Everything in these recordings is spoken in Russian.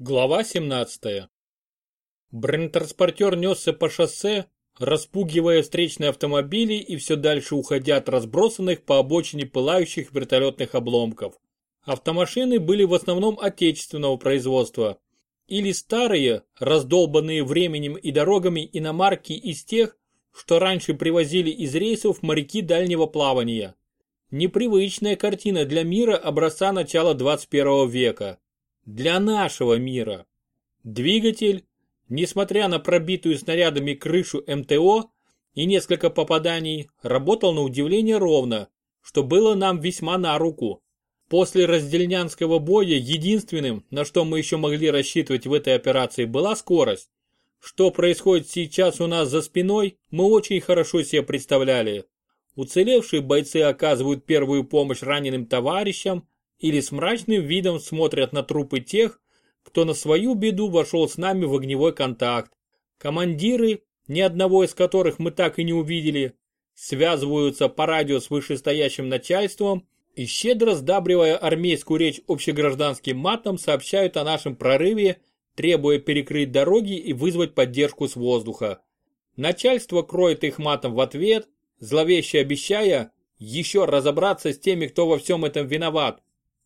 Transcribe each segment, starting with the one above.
Глава 17. Бронетранспортер несся по шоссе, распугивая встречные автомобили и все дальше уходя от разбросанных по обочине пылающих вертолетных обломков. Автомашины были в основном отечественного производства. Или старые, раздолбанные временем и дорогами иномарки из тех, что раньше привозили из рейсов моряки дальнего плавания. Непривычная картина для мира образца начала 21 века для нашего мира. Двигатель, несмотря на пробитую снарядами крышу МТО и несколько попаданий, работал на удивление ровно, что было нам весьма на руку. После раздельнянского боя единственным, на что мы еще могли рассчитывать в этой операции, была скорость. Что происходит сейчас у нас за спиной, мы очень хорошо себе представляли. Уцелевшие бойцы оказывают первую помощь раненым товарищам, или с мрачным видом смотрят на трупы тех, кто на свою беду вошел с нами в огневой контакт. Командиры, ни одного из которых мы так и не увидели, связываются по радио с вышестоящим начальством и щедро сдабривая армейскую речь общегражданским матом сообщают о нашем прорыве, требуя перекрыть дороги и вызвать поддержку с воздуха. Начальство кроет их матом в ответ, зловеще обещая еще разобраться с теми, кто во всем этом виноват,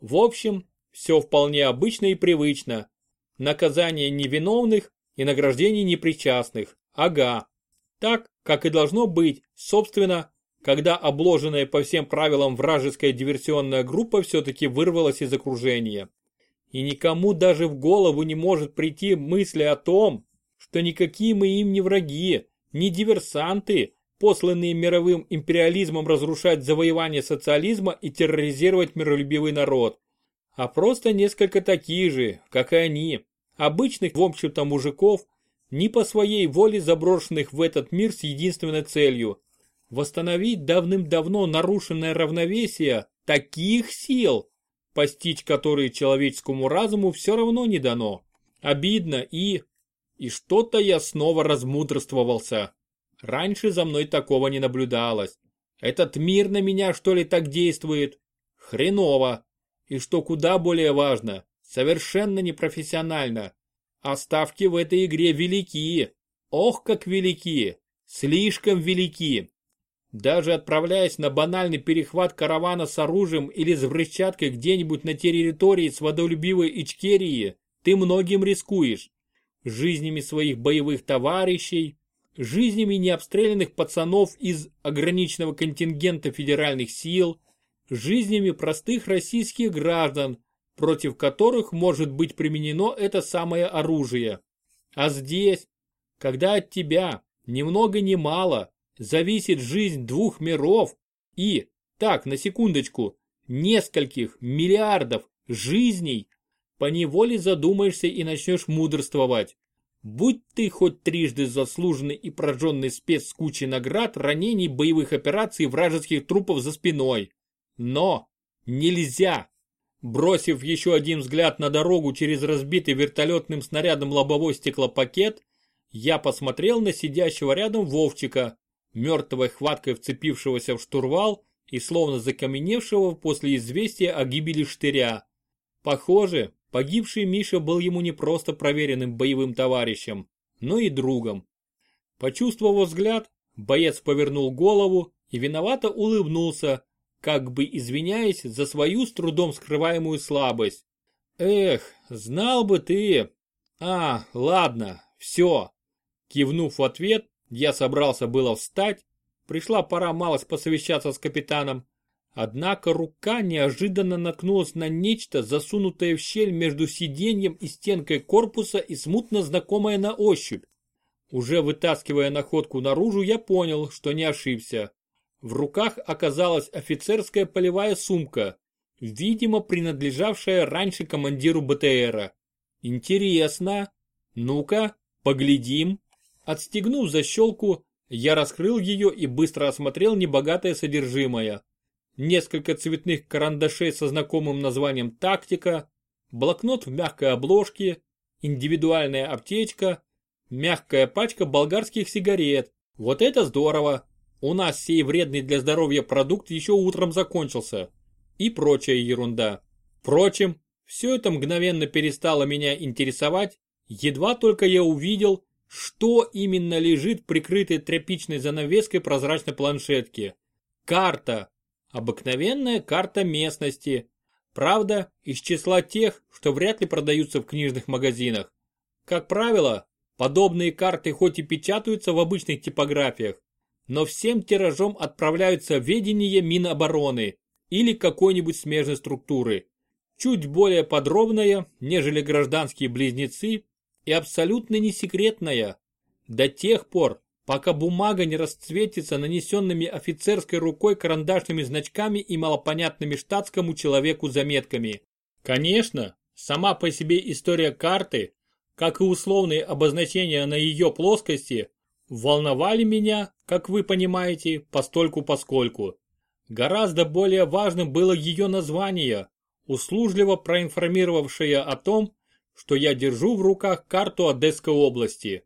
в общем, все вполне обычно и привычно. Наказание невиновных и награждение непричастных. Ага. Так, как и должно быть, собственно, когда обложенная по всем правилам вражеская диверсионная группа все-таки вырвалась из окружения. И никому даже в голову не может прийти мысли о том, что никакие мы им не враги, не диверсанты, посланные мировым империализмом разрушать завоевание социализма и терроризировать миролюбивый народ, а просто несколько таких же, как и они, обычных, в общем-то, мужиков, не по своей воле заброшенных в этот мир с единственной целью – восстановить давным-давно нарушенное равновесие таких сил, постичь которые человеческому разуму все равно не дано. Обидно и... И что-то я снова размудрствовался. Раньше за мной такого не наблюдалось. Этот мир на меня что ли так действует? Хреново. И что куда более важно, совершенно непрофессионально. А ставки в этой игре велики. Ох, как велики. Слишком велики. Даже отправляясь на банальный перехват каравана с оружием или с взрывчаткой где-нибудь на территории сводолюбивой Ичкерии, ты многим рискуешь. Жизнями своих боевых товарищей, жизнями необстрелянных пацанов из ограниченного контингента федеральных сил, жизнями простых российских граждан, против которых может быть применено это самое оружие. А здесь, когда от тебя, ни много ни мало, зависит жизнь двух миров и, так, на секундочку, нескольких миллиардов жизней, поневоле задумаешься и начнешь мудрствовать. Будь ты хоть трижды заслуженный и прожженный спец с кучей наград, ранений, боевых операций и вражеских трупов за спиной. Но нельзя. Бросив еще один взгляд на дорогу через разбитый вертолетным снарядом лобовой стеклопакет, я посмотрел на сидящего рядом Вовчика, мертвой хваткой вцепившегося в штурвал и словно закаменевшего после известия о гибели штыря. Похоже, Погибший Миша был ему не просто проверенным боевым товарищем, но и другом. Почувствовав взгляд, боец повернул голову и виновато улыбнулся, как бы извиняясь за свою с трудом скрываемую слабость. «Эх, знал бы ты!» «А, ладно, все!» Кивнув в ответ, я собрался было встать, пришла пора малость посовещаться с капитаном, Однако рука неожиданно наткнулась на нечто, засунутое в щель между сиденьем и стенкой корпуса и смутно знакомое на ощупь. Уже вытаскивая находку наружу, я понял, что не ошибся. В руках оказалась офицерская полевая сумка, видимо, принадлежавшая раньше командиру БТРа. Интересно. Ну-ка, поглядим. Отстегнув защелку, я раскрыл ее и быстро осмотрел небогатое содержимое несколько цветных карандашей со знакомым названием «Тактика», блокнот в мягкой обложке, индивидуальная аптечка, мягкая пачка болгарских сигарет. Вот это здорово! У нас сей вредный для здоровья продукт еще утром закончился. И прочая ерунда. Впрочем, Все это мгновенно перестало меня интересовать, едва только я увидел, что именно лежит прикрытой тряпичной занавеской прозрачной планшетки. Карта. Обыкновенная карта местности. Правда, из числа тех, что вряд ли продаются в книжных магазинах. Как правило, подобные карты хоть и печатаются в обычных типографиях, но всем тиражом отправляются в ведение Минобороны или какой-нибудь смежной структуры. Чуть более подробная, нежели гражданские близнецы и абсолютно не секретная. До тех пор, пока бумага не расцветится нанесенными офицерской рукой карандашными значками и малопонятными штатскому человеку заметками. Конечно, сама по себе история карты, как и условные обозначения на ее плоскости, волновали меня, как вы понимаете, постольку-поскольку. Гораздо более важным было ее название, услужливо проинформировавшее о том, что я держу в руках карту Одесской области.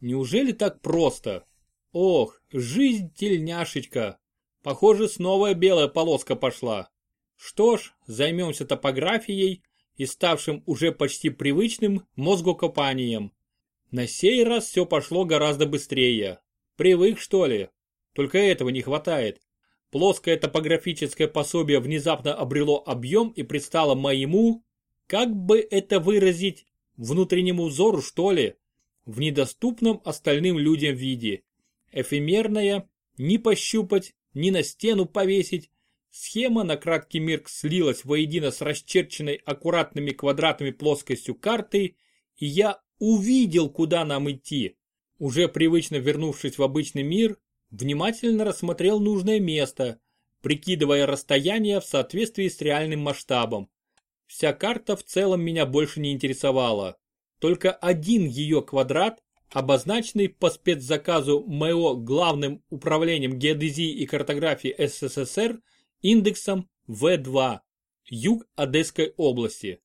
Неужели так просто? Ох, жизнь тельняшечка. Похоже, снова белая полоска пошла. Что ж, займемся топографией и ставшим уже почти привычным мозгокопанием. На сей раз все пошло гораздо быстрее. Привык, что ли? Только этого не хватает. Плоское топографическое пособие внезапно обрело объем и предстало моему, как бы это выразить, внутреннему взору, что ли, в недоступном остальным людям виде. Эфемерная, ни пощупать, ни на стену повесить, схема на краткий миг слилась воедино с расчерченной аккуратными квадратами плоскостью карты, и я увидел, куда нам идти. Уже привычно вернувшись в обычный мир, внимательно рассмотрел нужное место, прикидывая расстояние в соответствии с реальным масштабом. Вся карта в целом меня больше не интересовала. Только один ее квадрат, обозначенный по спецзаказу МО Главным управлением геодезии и картографии СССР индексом В2, юг Одесской области.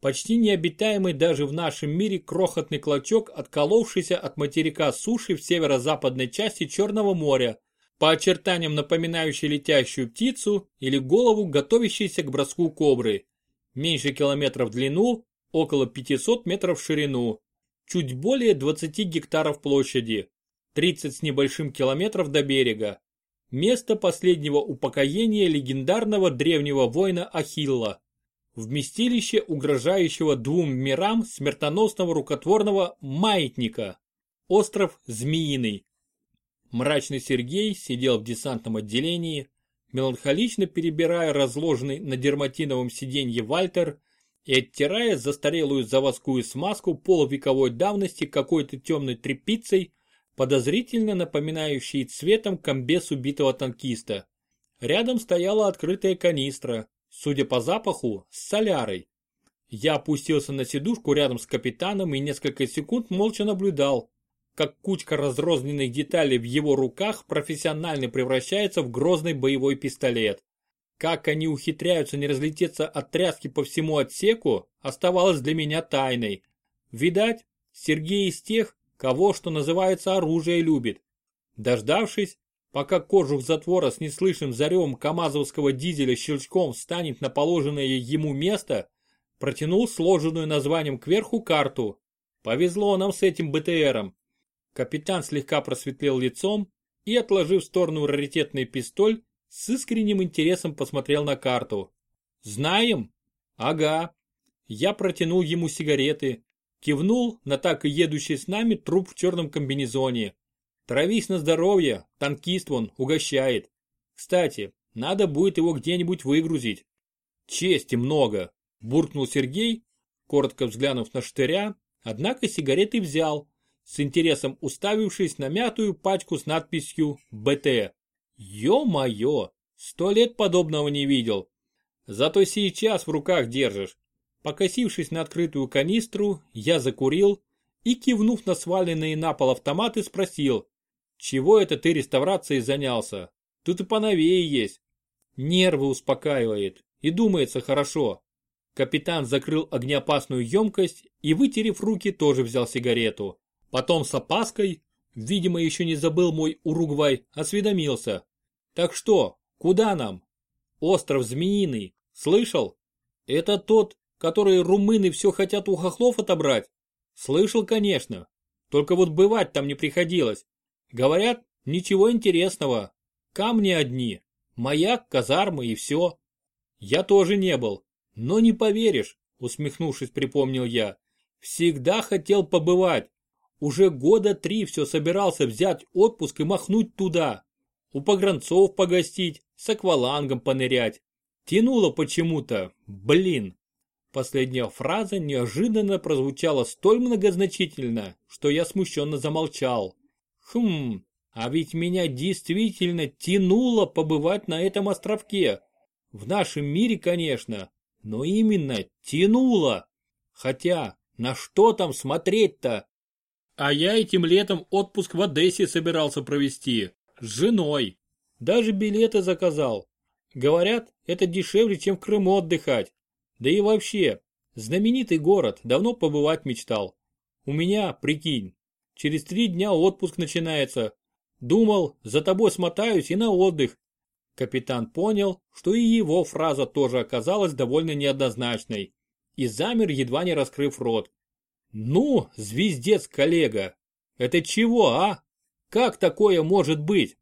Почти необитаемый даже в нашем мире крохотный клочок, отколовшийся от материка суши в северо-западной части Черного моря, по очертаниям напоминающий летящую птицу или голову, готовящейся к броску кобры. Меньше километра в длину, около 500 метров в ширину, чуть более 20 гектаров площади, 30 с небольшим километров до берега. Место последнего упокоения легендарного древнего воина Ахилла вместилище угрожающего двум мирам смертоносного рукотворного маятника. Остров Змеиный. Мрачный Сергей сидел в десантном отделении, меланхолично перебирая разложенный на дерматиновом сиденье Вальтер и оттирая застарелую заводскую смазку полувековой давности какой-то темной тряпицей, подозрительно напоминающей цветом комбез убитого танкиста. Рядом стояла открытая канистра, судя по запаху, с солярой. Я опустился на сидушку рядом с капитаном и несколько секунд молча наблюдал, как кучка разрозненных деталей в его руках профессионально превращается в грозный боевой пистолет. Как они ухитряются не разлететься от тряски по всему отсеку, оставалось для меня тайной. Видать, Сергей из тех, кого, что называется, оружие любит. Дождавшись, Пока кожух затвора с неслышным заревом камазовского дизеля щелчком встанет на положенное ему место, протянул сложенную названием кверху карту. Повезло нам с этим БТРом. Капитан слегка просветлел лицом и, отложив в сторону раритетный пистоль, с искренним интересом посмотрел на карту. «Знаем?» «Ага». Я протянул ему сигареты, кивнул на так и едущий с нами труп в черном комбинезоне. Травись на здоровье, танкист вон, угощает. Кстати, надо будет его где-нибудь выгрузить. Чести много, буркнул Сергей, коротко взглянув на штыря, однако сигареты взял, с интересом уставившись на мятую пачку с надписью «БТ». Ё-моё, сто лет подобного не видел. Зато сейчас в руках держишь. Покосившись на открытую канистру, я закурил и, кивнув на сваленные на пол автоматы, спросил, чего это ты реставрацией занялся? Тут и поновее есть. Нервы успокаивает. И думается хорошо. Капитан закрыл огнеопасную емкость и, вытерев руки, тоже взял сигарету. Потом с опаской, видимо, еще не забыл мой Уругвай, осведомился. Так что, куда нам? Остров Змеиный, слышал? Это тот, которые румыны все хотят у хохлов отобрать? Слышал, конечно. Только вот бывать там не приходилось. Говорят, ничего интересного. Камни одни, маяк, казармы и все. Я тоже не был. Но не поверишь, усмехнувшись, припомнил я. Всегда хотел побывать. Уже года три все собирался взять отпуск и махнуть туда. У погранцов погостить, с аквалангом понырять. Тянуло почему-то, блин. Последняя фраза неожиданно прозвучала столь многозначительно, что я смущенно замолчал. Хм, а ведь меня действительно тянуло побывать на этом островке. В нашем мире, конечно, но именно тянуло. Хотя, на что там смотреть-то? А я этим летом отпуск в Одессе собирался провести. С женой. Даже билеты заказал. Говорят, это дешевле, чем в Крыму отдыхать. Да и вообще, знаменитый город, давно побывать мечтал. У меня, прикинь, через три дня отпуск начинается. Думал, за тобой смотаюсь и на отдых. Капитан понял, что и его фраза тоже оказалась довольно неоднозначной. И замер, едва не раскрыв рот. Ну, звездец коллега, это чего, а? Как такое может быть?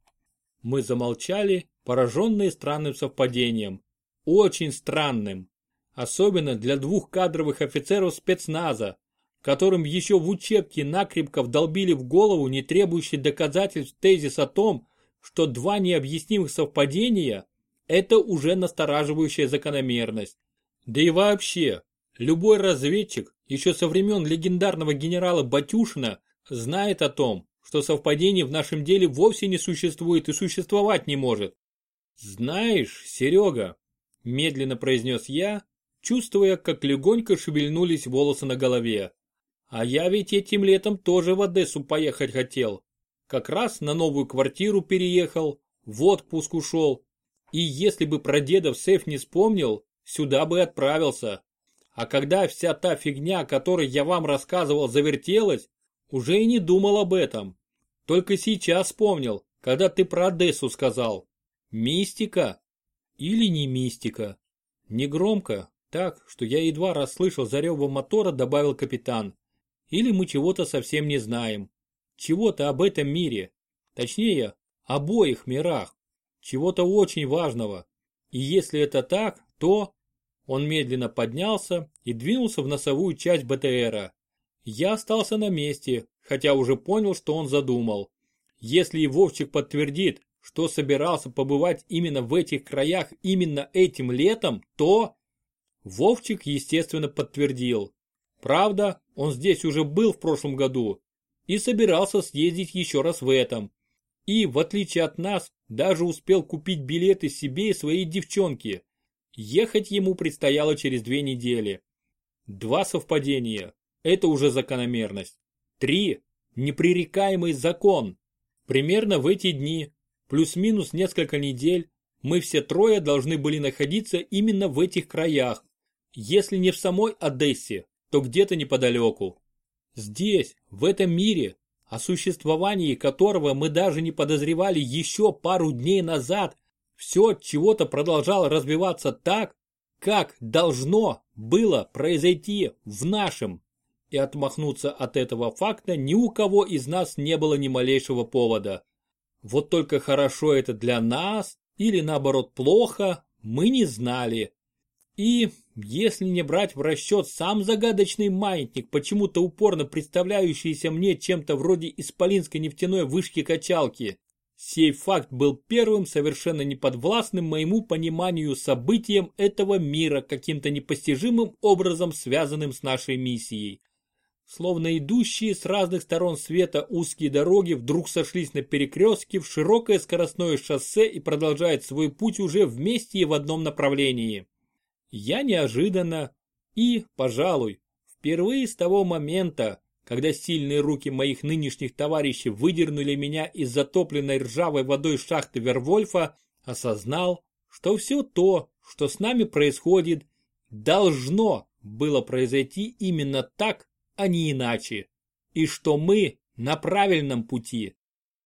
Мы замолчали, пораженные странным совпадением. Очень странным. Особенно для двух кадровых офицеров спецназа, которым еще в учебке накрепко вдолбили в голову не требующий доказательств тезис о том, что два необъяснимых совпадения – это уже настораживающая закономерность. Да и вообще, любой разведчик еще со времен легендарного генерала Батюшина знает о том, что совпадений в нашем деле вовсе не существует и существовать не может. «Знаешь, Серега», – медленно произнес я, чувствуя, как легонько шевельнулись волосы на голове. «А я ведь этим летом тоже в Одессу поехать хотел. Как раз на новую квартиру переехал, в отпуск ушел. И если бы про дедов сейф не вспомнил, сюда бы отправился. А когда вся та фигня, о которой я вам рассказывал, завертелась, уже и не думал об этом. Только сейчас вспомнил, когда ты про Одессу сказал. Мистика? Или не мистика? Негромко, так, что я едва расслышал за ревом мотора, добавил капитан. Или мы чего-то совсем не знаем. Чего-то об этом мире. Точнее, обоих мирах. Чего-то очень важного. И если это так, то... Он медленно поднялся и двинулся в носовую часть БТРа. Я остался на месте, хотя уже понял, что он задумал. Если и Вовчик подтвердит, что собирался побывать именно в этих краях именно этим летом, то... Вовчик, естественно, подтвердил. Правда, он здесь уже был в прошлом году и собирался съездить еще раз в этом. И, в отличие от нас, даже успел купить билеты себе и своей девчонке. Ехать ему предстояло через две недели. Два совпадения. Это уже закономерность. Три. Непререкаемый закон. Примерно в эти дни, плюс-минус несколько недель, мы все трое должны были находиться именно в этих краях. Если не в самой Одессе, то где-то неподалеку. Здесь, в этом мире, о существовании которого мы даже не подозревали еще пару дней назад, все от чего-то продолжало развиваться так, как должно было произойти в нашем и отмахнуться от этого факта ни у кого из нас не было ни малейшего повода. Вот только хорошо это для нас или наоборот плохо, мы не знали. И, если не брать в расчет сам загадочный маятник, почему-то упорно представляющийся мне чем-то вроде исполинской нефтяной вышки-качалки, сей факт был первым совершенно неподвластным моему пониманию событием этого мира, каким-то непостижимым образом связанным с нашей миссией. Словно идущие с разных сторон света узкие дороги вдруг сошлись на перекрестке в широкое скоростное шоссе и продолжают свой путь уже вместе и в одном направлении. Я неожиданно и, пожалуй, впервые с того момента, когда сильные руки моих нынешних товарищей выдернули меня из затопленной ржавой водой шахты Вервольфа, осознал, что все то, что с нами происходит, должно было произойти именно так, а не иначе. И что мы на правильном пути.